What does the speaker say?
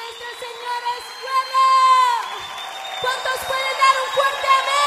Nuestra Señora es buena. ¿Cuántos pueden dar un fuerte amén?